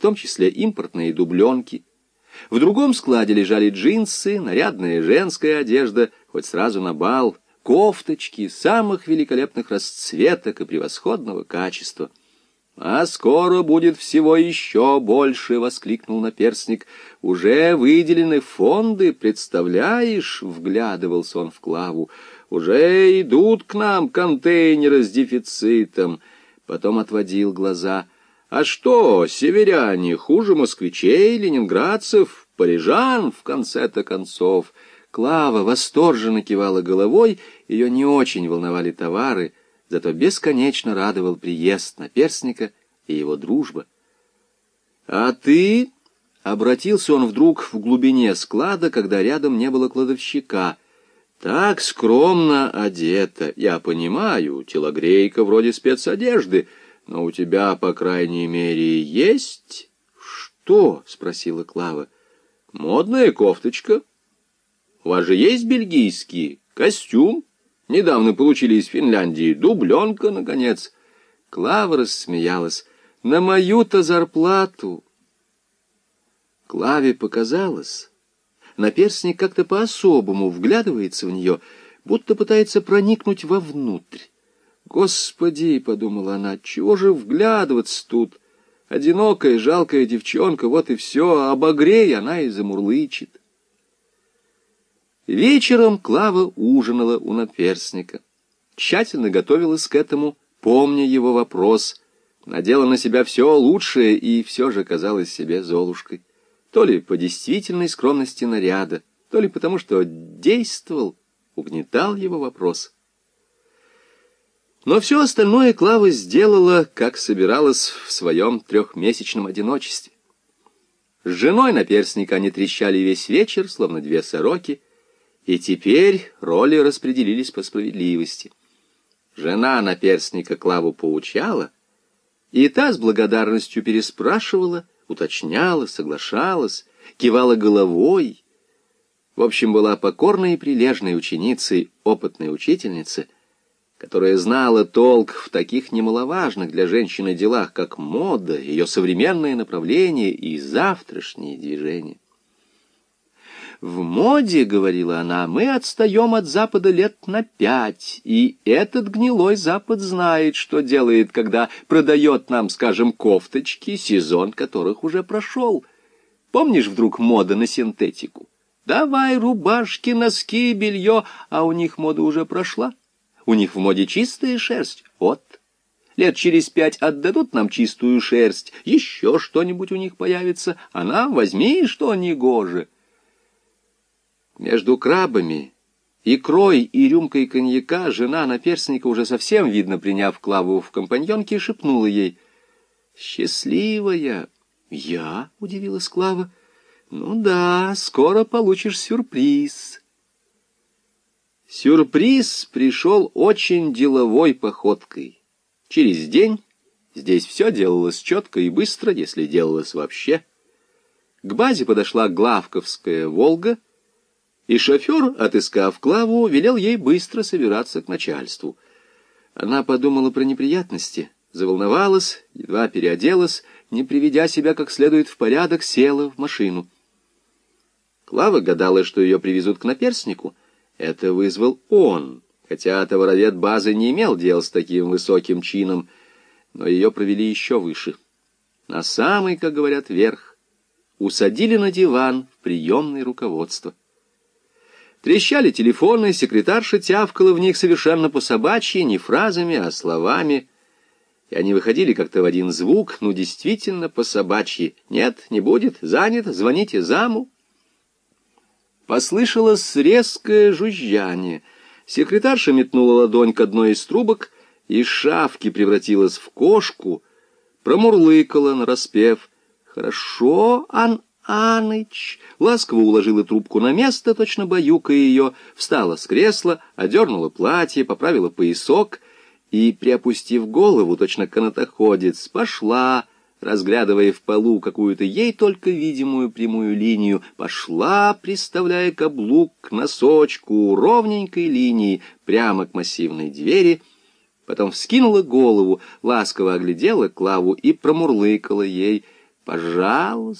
в том числе импортные дубленки. В другом складе лежали джинсы, нарядная женская одежда, хоть сразу на бал, кофточки самых великолепных расцветок и превосходного качества. «А скоро будет всего еще больше!» — воскликнул наперсник. «Уже выделены фонды, представляешь?» — вглядывался он в Клаву. «Уже идут к нам контейнеры с дефицитом». Потом отводил глаза. «А что, северяне, хуже москвичей, ленинградцев, парижан, в конце-то концов?» Клава восторженно кивала головой, ее не очень волновали товары — зато бесконечно радовал приезд наперстника и его дружба. «А ты...» — обратился он вдруг в глубине склада, когда рядом не было кладовщика. «Так скромно одета. Я понимаю, телогрейка вроде спецодежды, но у тебя, по крайней мере, есть...» «Что?» — спросила Клава. «Модная кофточка. У вас же есть бельгийский костюм?» Недавно получили из Финляндии дубленка, наконец. Клава рассмеялась. На мою-то зарплату. Клаве показалось. Наперстник как-то по-особому вглядывается в нее, будто пытается проникнуть вовнутрь. «Господи!» — подумала она, — «чего же вглядываться тут? Одинокая, жалкая девчонка, вот и все, обогрей, она и замурлычет». Вечером Клава ужинала у наперсника. Тщательно готовилась к этому, помня его вопрос. Надела на себя все лучшее и все же казалась себе Золушкой. То ли по действительной скромности наряда, то ли потому, что действовал, угнетал его вопрос. Но все остальное Клава сделала, как собиралась в своем трехмесячном одиночестве. С женой наперсника они трещали весь вечер, словно две сороки — и теперь роли распределились по справедливости. Жена наперстника Клаву поучала, и та с благодарностью переспрашивала, уточняла, соглашалась, кивала головой. В общем, была покорной и прилежной ученицей, опытной учительницы, которая знала толк в таких немаловажных для женщины делах, как мода, ее современное направление и завтрашние движения. В моде, — говорила она, — мы отстаем от Запада лет на пять, и этот гнилой Запад знает, что делает, когда продает нам, скажем, кофточки, сезон которых уже прошел. Помнишь вдруг мода на синтетику? Давай рубашки, носки, белье, а у них мода уже прошла. У них в моде чистая шерсть. Вот. Лет через пять отдадут нам чистую шерсть, еще что-нибудь у них появится, а нам возьми, что негоже. Между крабами, икрой и рюмкой коньяка жена наперстника, уже совсем, видно, приняв Клаву в компаньонки, шепнула ей «Счастливая!» «Я?» — удивилась Клава. «Ну да, скоро получишь сюрприз». Сюрприз пришел очень деловой походкой. Через день здесь все делалось четко и быстро, если делалось вообще. К базе подошла Главковская «Волга», и шофер, отыскав Клаву, велел ей быстро собираться к начальству. Она подумала про неприятности, заволновалась, едва переоделась, не приведя себя как следует в порядок, села в машину. Клава гадала, что ее привезут к наперснику. Это вызвал он, хотя товаровед базы не имел дел с таким высоким чином, но ее провели еще выше. На самый, как говорят, верх. Усадили на диван в приемное руководство. Трещали телефоны, секретарша тявкала в них совершенно по-собачьи, не фразами, а словами. И они выходили как-то в один звук, ну, действительно, по-собачьи. Нет, не будет, занят, звоните заму. Послышалось резкое жужжание. Секретарша метнула ладонь к одной из трубок, и шавки превратилась в кошку, промурлыкала нараспев. «Хорошо, Ан Аныч!» Ласково уложила трубку на место, точно баюкая ее, встала с кресла, одернула платье, поправила поясок и, приопустив голову, точно канатоходец, пошла, разглядывая в полу какую-то ей только видимую прямую линию, пошла, приставляя каблук к носочку ровненькой линии прямо к массивной двери, потом вскинула голову, ласково оглядела Клаву и промурлыкала ей — Пожалуйста.